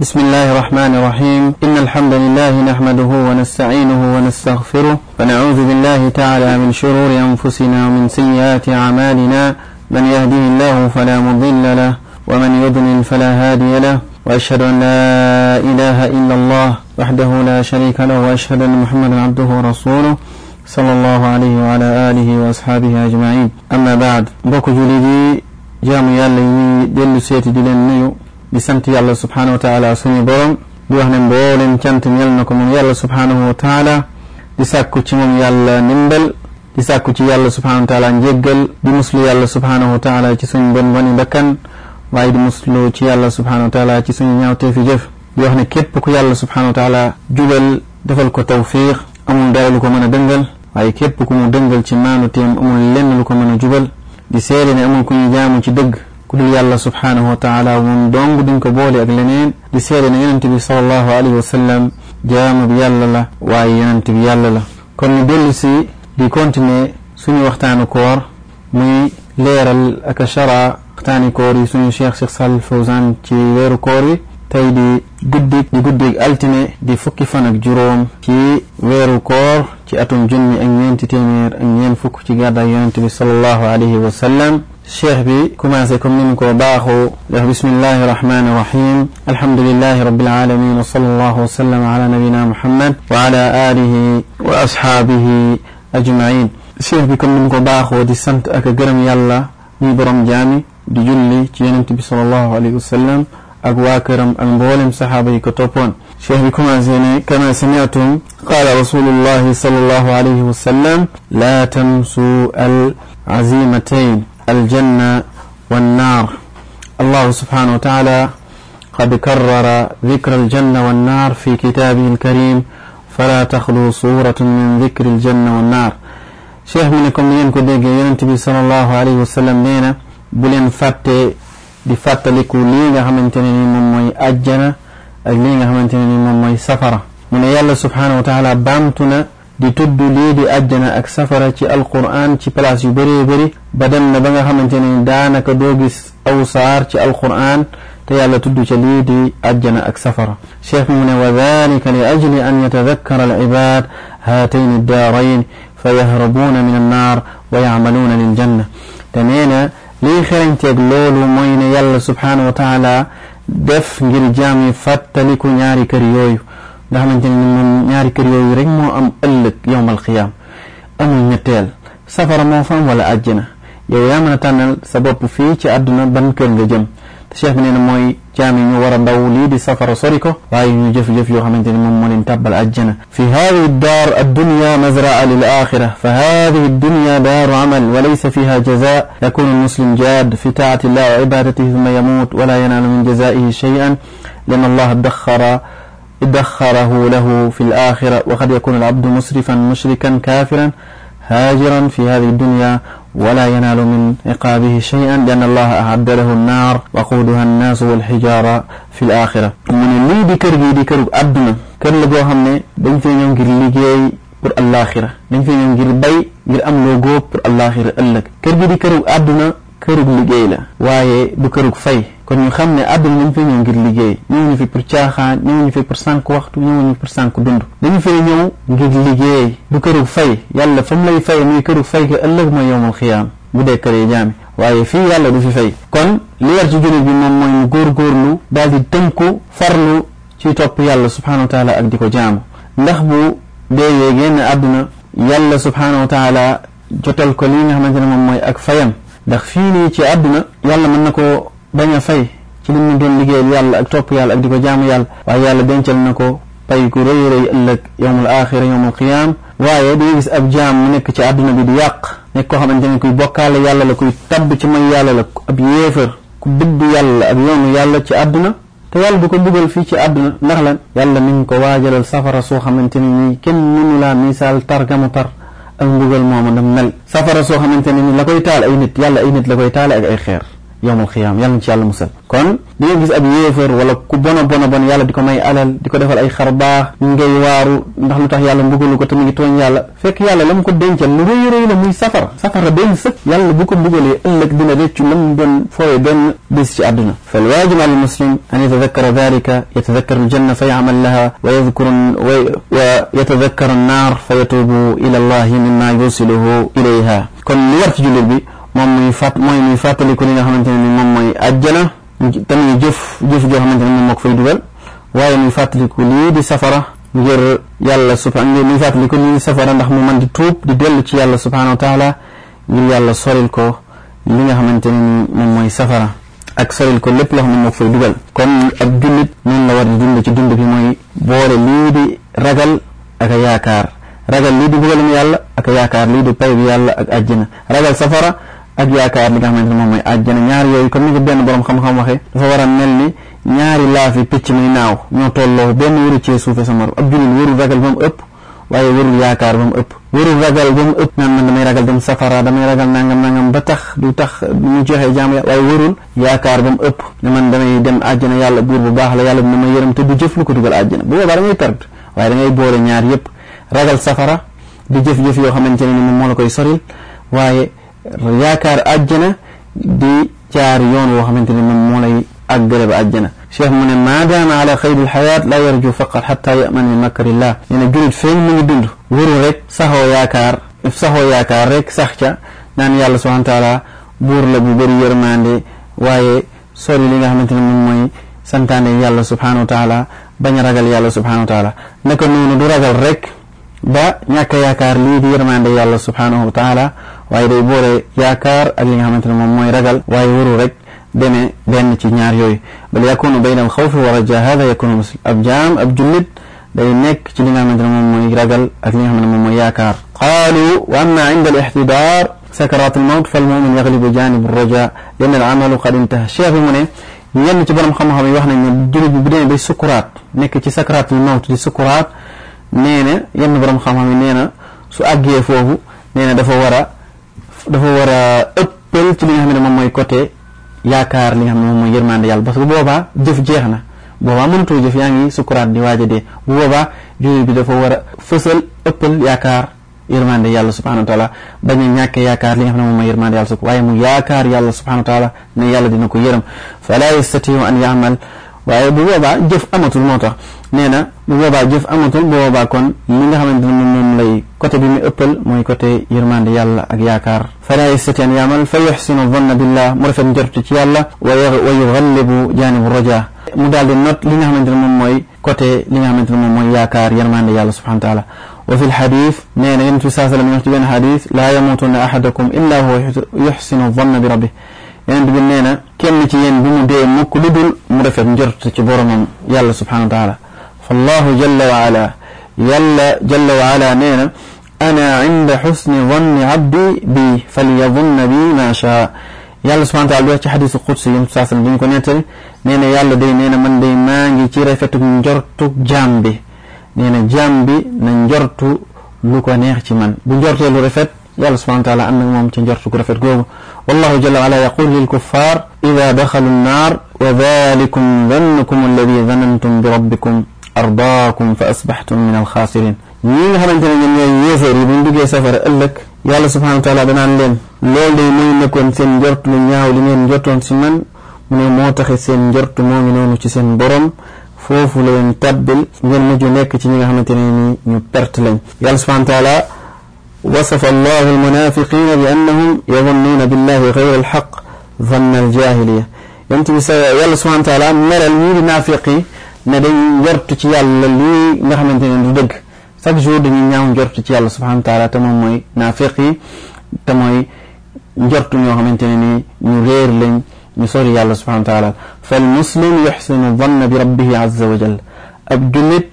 بسم الله الرحمن الرحيم إن الحمد لله نحمده ونستعينه ونستغفره ونعوذ بالله تعالى من شرور أنفسنا ومن سيئات أعمالنا من يهده الله فلا مضل له ومن يضلل فلا هادي له وأشهد أن لا إله إلا الله وحده لا شريك له وأشهد أن محمدا عبده ورسوله صلى الله عليه وعلى آله وأصحابه أجمعين أما بعد بوك جلدي جام يالي دل سيتي دلن sant yàlla subhanahu wa taala suñu borom di wax ne mboolem cant ñel na ko moom yàlla subhanahu wa taala di sàkku ci moom yàlla ndimbal di sàkku ci yàlla subhanahu wa taala njéggal di muslu yàlla subhanahu wa taala ci suñu bon boni bakkan waaye di muslu ci yàlla subhanahu wa taala ci suñu ñaawteefi jëf di wax ne képp ku yàlla subhanahu wa taala jubal defal ko tawfiq amul dara lu ko mën a dëngal waaye képp ku mu dëngal ci maanu teem amul lenn lu ko mën a jubal di seede ne amul ku ñu jaamu ci dëgg كل يالله سبحانه وتعالى ومن دونك دونك بولي أقلنين دي سيري انتبه صلى الله عليه وسلم جام بيالله وعينا انتبه يالله كون ندلسي دي كونتني سني وقتان كور مي لير الأكشرة وقتان كوري سني شيخ شيخ صالح الفوزان كي ويرو كوري تاي دي قدك دي قدك ألتني دي فكي فنك جروم كي ويرو كور كي أتم جني أن ينتي أن ينفك كي قادة ينتبه صلى الله عليه وسلم الشيخ بي كما سيكون منك وباخو له بسم الله الرحمن الرحيم. الحمد لله رب العالمين وصلى الله وسلم على نبينا محمد وعلى آله وأصحابه أجمعين. الشيخ بي كم منك وباخو دي سنت أكا قرم يلا نبرم جامي دي جلي جينا صلى الله عليه وسلم أقوى كرم المبولم صحابي كتوبون. الشيخ بي كما كما سمعتم قال رسول الله صلى الله عليه وسلم لا تمسوا العزيمتين. الجنة والنار. الله سبحانه وتعالى قد كرر ذكر الجنة والنار في كتابه الكريم. فلا تخلو صورة من ذكر الجنة والنار. شيخ منكم ينكو ديجي ينتبي صلى الله عليه وسلم لينا بلين فاتي di fàttaliku lii nga xamante ne ni moom mooy ajjana ak lii nga xamante ne ni moom mooy safara mu ne yàlla subhanahu wa taala baamtu na di tudd lii di àjjana ak safara ci alquran ci place yu bëree bëri ba dem na ba nga xamante ne daanaka doo gis aw saar ci alquran te yàlla tudd ca lii di àjjana ak safara cheikh mu ne wa dalika li ajli an yatadakkara alibad haatayn addaarayn fa yahrabuuna min annaar wa yacmaluuna liljanna te nee na lii xereñteeg loolu mooy ne yàlla subhanahu wa taala def ngir jaam yi fàttaliku ñaari kër yooyu nga xamante ne moom ñaari kër yooyu rek moo am ëllëg yowmal xiyaam amul ñetteel safara moo fa am wala àjjana yow yaa mën a tànnal sa bopp fii ci àdduna ban kër nga jëm te cheikh bi nee na mooy jaam yi ñu war a daw lii di safara sori ko waaye ñu jëf-jëf yoo xamante ne moom moo leen tàbbal àjjana fi hadihi daar addunya mazraa lil axira fa hadihi addunya daaru amal wa laysa fiha jaza yakunu almuslim jad fi taati illah wa ibadatihi thumma yamut wala yanaalu min jazaihi shay'an لأن الله ادخر إدخره له في الآخرة وقد يكون العبد مسرفا مشركا كافرا هاجرا في هذه الدنيا ولا ينال من عقابه شيئا لأن الله أعد له النار وقودها الناس والحجارة في الآخرة. من اللي بكر بي بكر أبنا كان لقوا همنا بنفين يوم قر لي جاي بر الآخرة. بنفين يوم قر بي قر أم لقوا بر الآخرة. ألك. كر بي بكر أبنا كر لي جاي لا بكر فيه. Kon ñu xam ne àdduna dañ fee ñëw ngir liggéey ñëwuñu fi pour caaxaan ñëwuñu fi pour sànq waxtu ñëwuñu pour sànq dund dañu fee ñëw ngir liggéey du kërug fay yàlla fa mu lay fay muy kërug fay ko ëllëg mooy yowmal xiyaam bu dee kër yi jaami waaye fii yàlla du fi fay kon li war ci jullit bi moom mooy mu góorgóorlu daal di tënku farlu ci topp yàlla subhanahu wa taala ak di ko jaamu ndax bu deeyee génn àdduna yàlla subhanahu wa taala jotal ko li nga xamante ne moom mooy ak fayam ndax fii nii ci àdduna yàlla mën na ko bañ a fay ci li mu doon liggéeyal yàlla ak topp yàlla ak di ko jaamu yàlla waaye yàlla dencal na ko pay ku rëy rëy ëllëg yowmul axira yowmul qiyaam waaye day gis ab jaam mu nekk ci àdduna bi di yàq nekk koo xamante kuy bokkaale yàlla la kuy tabb ci may yàlla la ab yéefar ku dëdd yàlla ak yoonu yàlla ci àdduna te yàlla du ko dugal fii ci àdduna ndax lan yàlla mi ngi ko waajalal safara soo xamante ne nii kenn mënu laa misaal tar gamu tar ak mbugal moomu dam mel safara soo xamante ni la koy taal ay nit yàlla ay nit la koy taale ak ay xeer yowmal xiyaam yàlla na ci yàlla musal kon di nga gis ab yéefar wala ku bona bona bon yàlla di ko may alal di ko defal ay xar baax ngay waaru ndax lu tax yàlla mbugalu ko te mu ngi tooñ yàlla fekk yàlla la mu ko dencal lu rëy rëy la muy safara safara benn sëkk yàlla bu ko mbugalee ëllëg dina réccu la mu doon fooye benn bés ci àdduna fal waajib ala muslim an yatadakkara dalika yatadakkar aljanna fa yaamal laha wa yadkuru wa yatadakkar annaar fa yatubu ila allahi mimma li moom muy fàtt mooy muy fàttaliku li nga xamante ne ni moom mooy àjjana tamit jëf jëf joo xamante ne moom moo ko fay dugal waaye muy fàttaliku lii di safara ngir yàlla subha ngir muy fàttaliku lii di safara ndax mu mën di tuub di dellu ci yàlla subhanahu wa taala ngir yàlla soril ko li nga xamante ne ni moom mooy safara ak soril ko lépp loo xam ne moo ko fay dugal kon ab jullit noonu la war di dund ci dund bi mooy boole lii di ragal ak a yaakaar ragal lii di bugalum yàlla ak a yaakaar lii di pay bi yàlla ak àjjana ragal safara ak yaakaar li nga xamante ne moom mooy àjjana. Ñaar yooyu comme ni ko benn borom xam-xam waxee dafa war a mel ni ñaari laafi picc muy naaw ñoo tolloo benn waru cee suufe sa morom ab jullit warul ba mu ëpp waaye warul yaakaar ba mu ëpp. Warul ragal ba mu ëpp naan man damay ragal dem safara damay ragal nangam nangam ba tax ba mu àjjana yàlla buur bu baax la yàlla dina ma yërëm te du jëf lu ko dugal àjjana. Bu boobaa da ngay perte waaye da boole ñaar yëpp ragal safara di jëf-jëf yoo xamante ne ni moom moo la koy soril yaakaar àjjana di jaar yoon woo xamante ne moom moo lay àggale ba àjjana cheikh mu ne maadaama ala xayril xayaat la yarju faqat xata yaman min makarillah nee na julit feeñ mu ngi dund. Wóorul rek saxoo yaakaar saxoo yaakaar rek sax ca naan yàlla subhana taala buur la bu bëri yërmande waaye sori li nga xamante ne moom mooy santaane yàlla subhanahu wa taala bañ a ragal yàlla subhanahu wa taala naka noonu du ragal rek ba ñàkk yaakaar lii di yërmande yàlla subhanahu wa taala waaye day boole yaakaar ak li nga xamante ne moom mooy ragal waaye wóorul rek demee benn ci ñaar yooyu bal yakunu bayna al xawfi wa raja hada yakunu muslim ab jaam ab jullit day nekk ci li nga xamante ne moom mooy ragal ak li nga xamante ne moom mooy yaakaar qaalu wa amma inda al ixtidaar sakarat al mawt fal mumin yaglibu janib al raja lian al amalu qad intaha cheikh bi mu ne ñenn ci borom xam-xam yi wax nañ ne jullit bi bu demee bay sukuraat nekk ci sakaratul mawt di sukuraat nee na yenn borom xam-xam yi nee na su àggee foofu nee na dafa war a dafa war a ci li nga xam ne moom mooy côté yaakaar li nga xam ne moom mooy yërmande yàlla parce que boobaa jëf jeex na boobaa mënatoo jëf yaa ngi sukuraat di waaj a dee bi dafa war a fësal ëppal yaakaar yërmande subhanahu wa taala bañ a ñàkk yaakaar li nga xam ne moom mooy yërmande mu subhanahu wa taala ne yàlla dina ko yërëm fala yastatiu an yaamal waaye bu boobaa jëf amatul moo tax nee na bu boobaa jëf amatul bu boobaa kon li nga xamante ne moom lay côté bi mu ëppal mooy côté yërmande yàlla ak yaakaar fala yastati an yaamal fa yuxsinu dhanna billah mu rafet njortu ci yàlla wa yugallibu janibu raja mu daal di not li nga xamante ne moom mooy côté li nga xamante ne moom mooy yërmande yàlla subhanahu wa taala wa fi lxadis nee na yonent bi saa sallam wax ci benn xadis laa yamutunna ahadukum illa huwa yuxsinu dhanna bi rabbih yonent bi nee na kenn ci yéen bu mu dee mukk lu dul mu rafet njort ci boromam yàlla subhanahu wa taala fallahu jalla wa ala yàlla jalla wa ala nee na ana inda xusni danni abdi bi falyadunna bi ma shaa yàlla subhanahu wa taala di wax ci xadisu qudsi yonent saa يلا سبحانه وتعالى أن أمم تنجر شكرا فتقوه والله جل وعلا يقول للكفار إذا دخلوا النار وذلكم ذنكم الذي ذننتم بربكم أرضاكم فأصبحتم من الخاسرين. يين هل أنت من يزر يبن بقي سفر ألك. يلا سبحانه وتعالى بنان لين لين لين لينكم تنجر لنيا ولين جرتون سمن من موتخي سنجر تمومنون وشي برم فوفو لين تبل من مجو نيك تنجر هل أنت من يبرت لين. يلا سبحانه وتعالى وصف الله المنافقين بأنهم يظنون بالله غير الحق ظن الجاهلية. يمتل سواء يالله سبحانه وتعالى مر الميل نافقي ندي يرتك يالله لي نحن نتنين ندق. ساك جود من يوم يرتك يالله سبحانه وتعالى تموي نافقي تموي يرتك من يوم نتنين نغير لن نصور يالله سبحانه وتعالى. فالمسلم يحسن الظن بربه عز وجل. أبدو نت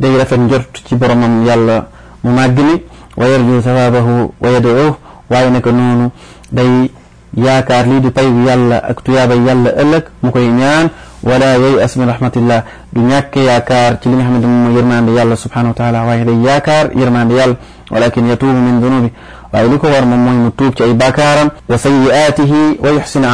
دي رفن يرتك برمان يالله مماغلي wa yarju sawabahu wa yad'uhu waaye naka noonu day yaakaar lii di pay bu yàlla ak tuyaaba yàlla ëllëg mu koy ñaan wala yay'as min rahmatillah du ñàkk yaakaar ci li nga xamante moom mooy yërmande yàlla subhanahu wa taala waaye day yaakaar yërmande yàlla walakin yatuubu min dunubi waaye li ko war moom mooy mu tuub ci ay baakaaram wa sayyi'aatihi wa yuxsina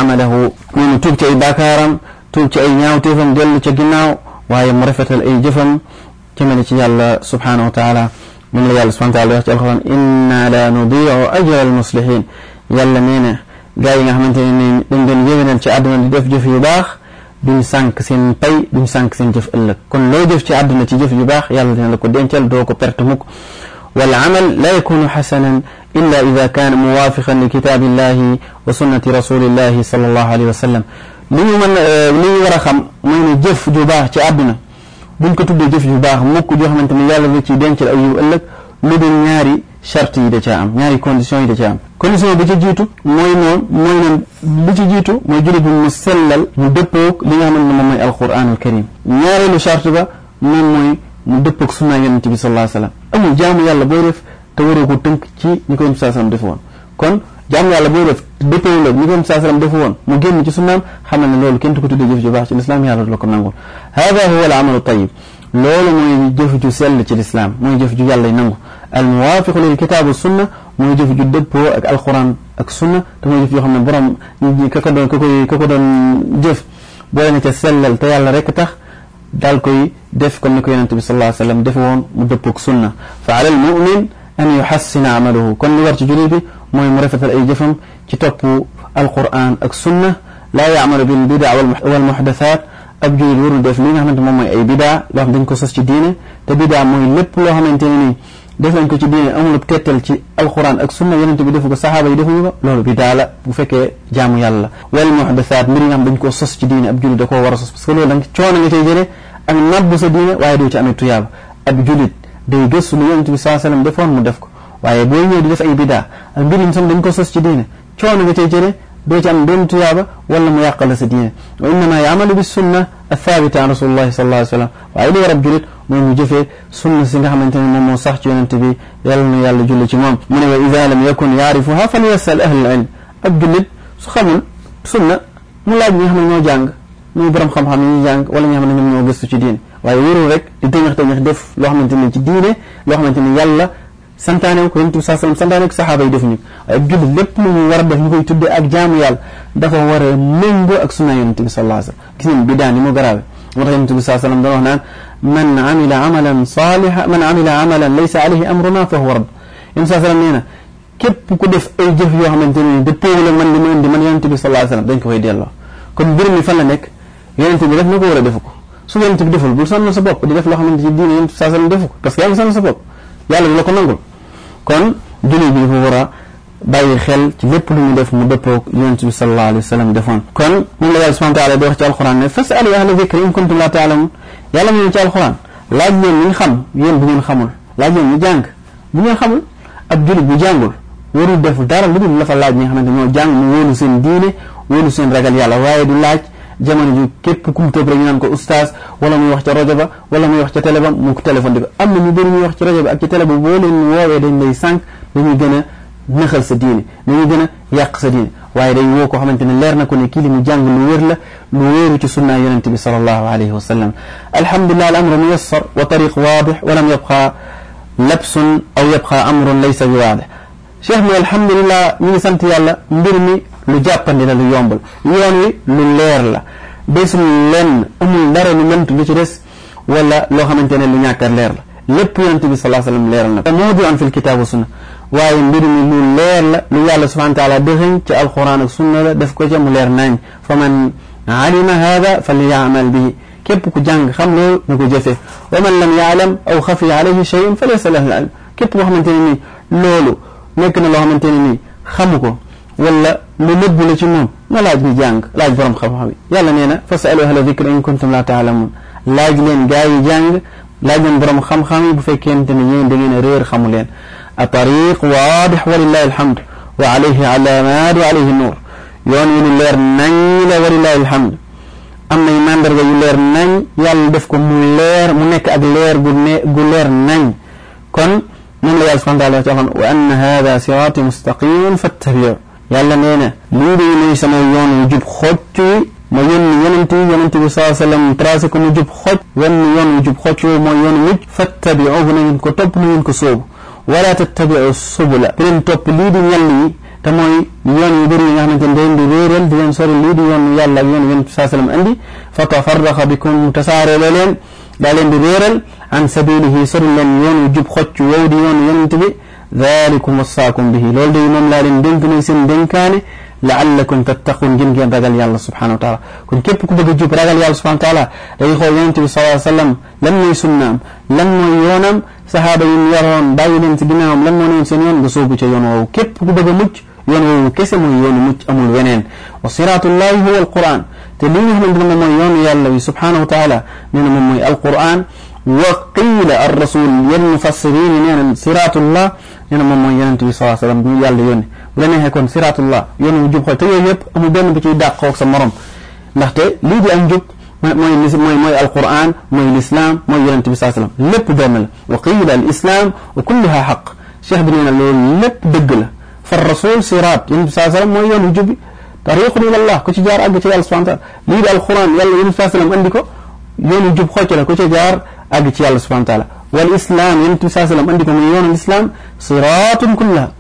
من الله سبحانه وتعالى يقول القرآن إنا لا نضيع أجر المصلحين. يلا مينا جاي نحمد إن دن من جيبنا تشعدنا جف جف يباخ بن سانك سين باي بن سانك سين جف إلك. كن لو جف تشعدنا تجف يباخ يلا دين لكو دين تشل دوكو برتموك والعمل لا يكون حسنا إلا إذا كان موافقا لكتاب الله وسنة رسول الله صلى الله عليه وسلم. لي من لي ورخم من جف جباه تشعدنا buñ ko tuddee jëf ju baax mukk joo xamante ne yàlla la ci dencal ay yiw ëllëg lu dul ñaari charte yi da caa am ñaari condition yi da caa am condition bi ci jiitu mooy moom mooy ne bi ci jiitu mooy jullit bi mu sellal mu dëppoog li nga xamante ne moom mooy alquran al karim ñaareelu charte ba moom mooy mu dëppoog sunna yonente bi sallallahu alayhi wasallam amul jaamu yàlla booy def te waroo ko tënk ci ni ko yonente sallallahu alayhi wasallam defe woon kon jaamu yàlla booy def dëppoo la ni ko alayhi wasallam defe woon mu génn ci sunnaam xamal ne loolu kenn ko tuddee jëf ju baax ci lislaam yàlla du la ko nangul hada huwa al amalu tayyib loolu mooy jëf ju sell ci lislaam mooy jëf ju yàlla nangu al muwaafiqu lil kitaabu sunna mooy jëf ju dëppoo ak alquran ak sunna te mooy jëf yoo xam ne borom ka ko doon ka koy ka ko doon jëf boole na ca sellal te yàlla rek tax daal koy def comme ni ko yonente bi sallallahu alayhi wasallam defe woon mu dëppoog sunna fa ala al mumin أن يحسن عمله. كن نورت جريبي مو مرفة أي جفم كتبو القرآن السنة لا يعمل بالبدع والمحدثات. أبجي الور الدفنين هم أنتم مو أي بدع. لهم دين قصص جدينة. تبدع مو يلب لهم انتيني دفن كو جدينة. أم لبكتل القرآن السنة ينم تبي دفو كصحابة يدفو يبا لو بدع لا. بفك جامو يلا والمحدثات مرين هم دين قصص جدينة. أبجي الدكو ورصص بسكلي لانك چون نتيجري أن نبس دينة وايدو تأمي تياب أبجي day gëstu lu yonente bi sallam defoon mu def ko waaye boo ñëw di def ay bidaa ak mbir yi sam dañ ko sos ci diine coono nga cay jëlee doo ci am benn tuyaaba wala mu yàqal sa diine wa innama yaamalu bi sunna athabita an rasulillahi sallallahu alayhi wa sallam waaye li war ab julit mooy mu jëfee sunna si nga xamante ne moo sax ci yonente bi yàlla na yàlla julli ci moom mu ne wa ida lam yakun yaarifuha fal yasal ahlul ilm ab julit su xamul sunna mu laaj ñi nga xam ne ñoo jàng muy borom xam-xam yi jàng wala ñi nga xam ne ñoom ñoo gëstu ci diine waaye wérul rek di tëñax tëñax def loo xamante ne ci diine loo xamante ne yàlla santaane ko yonent bi saa sallam santaane ko saxaaba yi defuñu waaye jullit lépp lu mu war a def ñu koy tuddee ak jaamu yàlla dafa war a méngoo ak sunna yonent bi sallallahu alayhi wasallam gis ngeen bidaa ni mu garaawe moo tax yonent bi saa sallam doon wax naan man amila amalan saliha man amila amalan laysa alayhi amruna fa huwa radd yonent saa sallam nee na képp ku def ay jëf yoo xamante ne dëppoowul ak man li ma indi man yonent bi sallallahu alayhi wasallam dañ ko koy delloo kon mbir mi fan la nekk yonent bi def na ko war a defu ko su yonent bi deful bul sonal sa bopp di def loo xamante ci diine yonent saa sallam defu ko parce que yaa ngi sonal sa bopp yàlla du la ko nangul kon jullit bi dafa war a bàyyi xel ci lépp lu ñu def mu dëppoog yonent bi sallallahu alayhi wa sallam defoon kon moom la yàlla subhanahu wa taala di wax ci alquran ne fasalu ahla dhikri in kuntum la taalamun yàlla mu ci alquran laaj leen ñi xam yéen bu ngeen xamul laaj leen ñu jàng bu ngeen xamul ab jullit bu jàngul warul def dara lu dul la fa laaj ñi nga xamante ñoo jàng mu wóolu seen diine wóolu seen ragal yàlla waaye du laaj jamono ji képp kum tëb rek naan ko oustaz wala muy wax ca rajo ba wala muy wax ca télé ba mu ko téléphone di ko am na ñu bëri ñuy wax ci rajo ba ak ci télé ba boo leen woowee dañ lay sànq dañuy gën a nëxal sa diine dañuy gën a yàq sa diine waaye day woo koo xamante ne leer na ko ne kii li mu jàng lu wér la lu wéeru ci sunna yonente bi sallallahu alayhi wa sallam alhamdulillah al amru muyassar wa tariq waadix wa lam yabqa amrun laysa bi waadix cheikh mi alhamdulillah ñu ngi sant yàlla mbir mi lu jàppandi la lu yombal yoon wi lu leer la desul lenn amul dara lu lënt lu ci des wala loo xamante ne lu ñàkk leer la lépp yonente bi sallallahu alayhi wasallam leeral na ko mawdu'an fil kitab wa sunna waaye mbir mi lu leer la lu yàlla subhanahu wa taala dëxëñ ci alquran ak sunna la def ko ca mu leer nañ fa man alima hada falyamal bihi képp ku jàng xam loolu na ko jëfe wa man lam yaalam aw xafiya alayhi shay'un falaysa lahu ilm képp koo xamante ne nii loolu na loo xamante ne nii wala لنب لجنون ما لا بي جانج لاج برم خفاوي يالا نينا فسألوا هلا ذكر إن كنتم لا تعلمون. لاج لين جاي جانج لاج برم خفاوي بفكين تنيين دينين رير خمولين. الطريق واضح ولله الحمد وعليه علامات وعليه النور. يوني لله نيل ولله الحمد. أما إيمان درجة يلير نين يال دفكو مولير منك أدلير قلير نين كن من الله سبحانه وتعالى وأن هذا صراطي مستقيم فاتبعوه. Yàlla nee na lii de mooy sama yoon wu jub xocc wi ma yónni yonent yi yonent bi saa sallam tracé ko mu jub xocc wenn yoon wu jub xocc woowu mooy yoon mujj fattabiuhu na ngeen ko topp na ngeen ko sóobu wala tattabiu subula bu leen topp lii di ñall yi te mooy yoon yu bëri yi nga xamante ne day indi réeral di leen sori lii di yoon yàlla ak yoon yonent bi saa sallam andi fa tafarraqa bikum tasaare la leen daa leen di réeral an sabilihi sori leen yoon wu jub xocc wow di yoon yonent bi dalikum wassaakum bihi loolu day moom laa leen dénk mooy seen dénkaane laallakum tattaqun ngeen ngeen ragal yàlla subhanahu wa taala kon képp ku bëgg a jub ragal yàlla subhanahu wa taala day xool yonent bi sallallahu alayhi wa sallam lan mooy sunnaam lan mooy yoonam sahaaba yi mu yaroon bàyyi leen ci ginnaawam lan moo newoon seen yoon nga soobu ca yoon woowu képp ku bëgg a mucc yoon woowu kese mooy yoonu mucc nee na moom mooy alquran wa qiila ar rasul yenn mufassirin yi nee na siratullah nee na moom mooy yonente bi sallallahu alayhi wa sallam bi yàlla yónni bu la neexee kon siratullah yoon wu jub xool te yooyu yëpp amul benn bu ciy dàq ak sa morom ndaxte lii di ak njub mooy mooy mooy alquran mooy lislaam mooy yonente bi saa sallam lépp benn la wa qiila al wa kulluha xaq cheikh bi nee na lépp dëgg la fa rasul sirat yonente bi saa sallam mooy yoon wu jub bi tariqun allah ku ci jaar àgg ci yàlla subhanahu taala lii di alquran yàlla yonente bi saa sallam andi ko yoon wu jub xocc la ku ci jaar àgg ci yàlla subhanahu taala والإسلام ينتمي ساسلام عندي كم يوان الإسلام صراط كلها.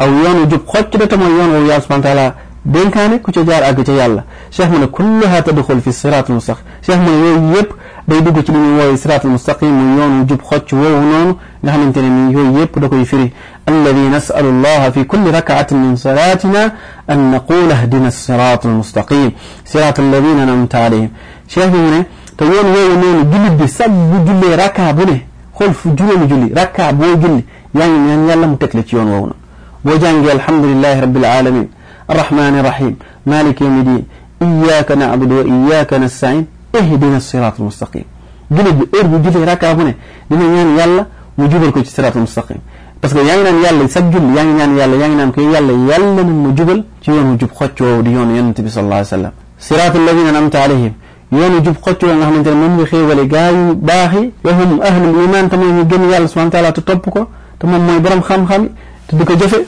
أو يوم يجب خطة تما يوان ويا سبحانه وتعالى. دين كاني كتجار أجي تجار شيخ من كلها تدخل في الصراط المستقيم. شيخ من يجب بيدو كتير من الصراط المستقيم. يوان يجب خط ونون. نحن نتنى من يوان يجب دكو الذي نسأل الله في كل ركعة من صلاتنا أن نقول اهدنا الصراط المستقيم. صراط الذين نمت عليهم. شيخ من يوم يوم يوم جلد سب جلد ركع بنه mu yoon xool fu juróomi julli rakkaa boo julli yaa ngi ñaan yàlla mu teg la ci yoon woowu noonu boo jàngee alhamdulilahi rabbil alamin arrahmani irrahim malik yawmi din iyaka na'budu wa iyaka nasta'in ihdina sirat almustaqim jullit bi heure bu julli rakkaa bu ne dina ñaan yàlla mu jubal ko ci sirat almustaqim parce que yaa ngi naan yàlla sag julli yaa ngi ñaan yàlla yaa ngi naan ko yàlla yàlla nag ma jubal ci yoonu jub xocc woowu di yoonu yonent bi sallallahu alayhi wa sallam sirat alladina an'amta alayhim يوم أن قتل الله من تلمن بخير ولقاي باهي وهم أهل الإيمان تما يجني على سبحان تعالى تطبقه تما ما يبرم خم خم تدك جفء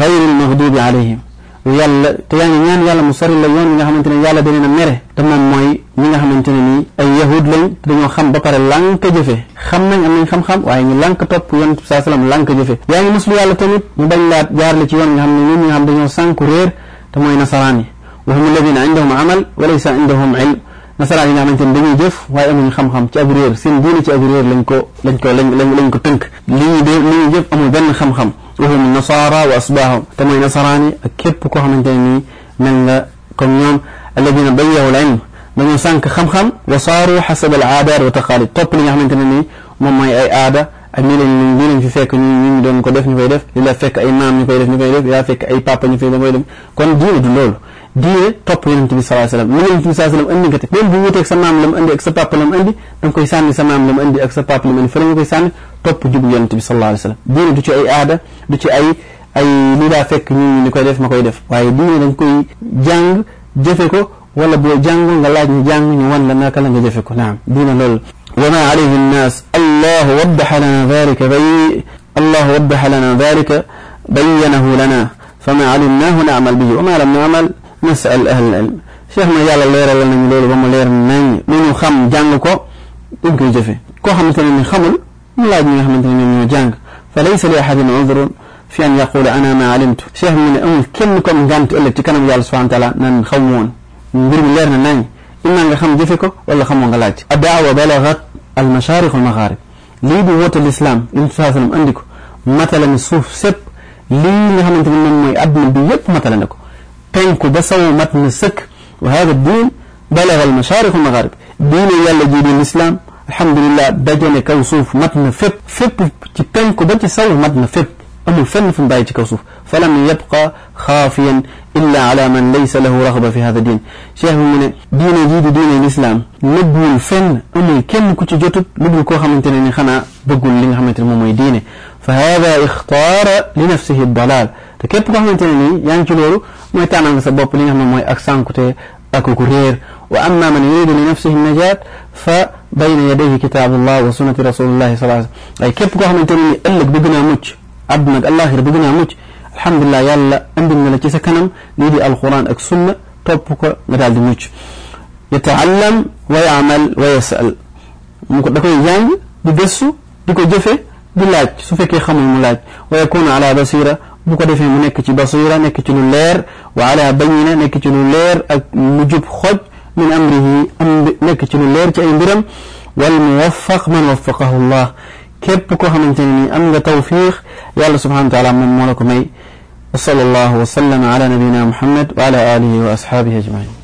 غير المغضوب عليهم. ويال تيان يان يال مصر الله يوم الله من تلمن يال بيننا مره. تما ما ي من الله من تلمن أي يهود لين تدنو خم بكر لأن كجفء خم من أمين خم خم وعين لأن كتب يوم تبارك الله لأن كجفء يعني مسلم يال تلمن مبين لا جار لتيوم الله من تلمن الله من تلمن سان كرير تما ينصراني وهم الذين عندهم عمل وليس عندهم علم. Nasaraan yi nga xamante ne dañuy jëf waaye amuñu xam-xam ci ab réer seen diine ci ab réer lañ ko lañ ko lañ lañ ko tënk li ñuy li ñuy jëf amul benn xam-xam wahum nasara wa asbaahum te mooy nasaraan yi ak képp koo xamante ne nii mel nga comme ñoom alladina bayyahu al ilm dañoo sànq xam-xam wa saaru xasaba al aadaat wa taqaalid topp li nga xamante ne nii moom mooy ay aada ak nii lañ nii lañ fi fekk ñu ñu doon ko def ñu koy def li la fekk ay maam ñu koy def ñu koy def li la fekk ay papa ñu koy def kon diine du loolu diine topp yonente bi salaa sallam li yonente bi salaa sallam andi nga te même bu wuteeg sa maam la mu andi ak sa papa la mu andi da nga koy sànni sa maam la mu andi ak sa papa la mu andi fa la nga koy sànni topp jubu yonente bi sallallahu alayhi wa sallam diine du ci ay aada du ci ay ay li daa fekk ñu ni koy def ma koy def waaye diine dañ koy jàng jëfe ko wala boo jàngul nga laaj ñu jàng ñu wan la naka la nga jëfe ko naam diine loolu alayhi nnaas allahu waddaxa lana dalika bay allahu waddaxa lana dalika bayyanahu lana fama alimnahu naamal bihi wa ma lam naamal نسأل أهل العلم. شيخنا قال الله يرى لنا ملول وما من ناني من خم جانغ كو؟ يمكن جفه كو خمتنا من خمل؟ لا يجب خمتنا من جانغ. فليس لأحد عذر في أن يقول أنا ما علمت. شيخ من أمو كم كم جانت إلا تكنا مجال سبحانه وتعالى نان خمون. نبير من ليرنا ناني إما أنك خم جفكو ولا خمون غلاج الدعوة بلغت المشارق والمغارب. ليد ووت الإسلام. إنت صلى الله عليه وسلم عندك. مثلا صوف سب. لي نحن نتمنى أن يأبنا بيك مثلا لكم تنكو بسو متنسك وهذا الدين بلغ المشارق والمغارب. دين يلا جيد الإسلام الحمد لله بجن كوسوف متن فب فب تنكو بجي سو متن فب. أم الفن في باية كوسوف. فلم يبقى خافيا إلا على من ليس له رغبة في هذا الدين. شيخ من دين جيد دين الإسلام. نبو الفن أم الكم كتجوتب نبو كوخة من تنين خنا بقول لنها من تنمو ديني فهذا اختار لنفسه الضلال. كيف تفهمتني يعني كلورو ما يتعنى مسبب لنا ما يأكسان كوتي أكو كرير وأما من يريد لنفسه النجاة فبين يديه كتاب الله وسنة رسول الله صلى الله عليه وسلم. أي كيف تفهمتني ألق بقنا مج. عبدك الله ربقنا مج. الحمد لله يلا عند من الذي سكنم. نيدي القرآن أكسن طبك مدال دمج يتعلم ويعمل ويسأل. ممكن تكون يجان بدسو بكو جفه. بلاج سوفيكي خمي ملاج ويكون على بصيرة. مكرفة منكتي بصيرة نكتل اللير وعلى بينة نكتل اللير مجب خد من أمره. نكتل اللير تأين برم. والموفق من وفقه الله. كبكو خمين تنيني أم توفيق. يا الله سبحانه وتعالى من مولكم وصلى الله وسلم على نبينا محمد وعلى آله وأصحابه أجمعين.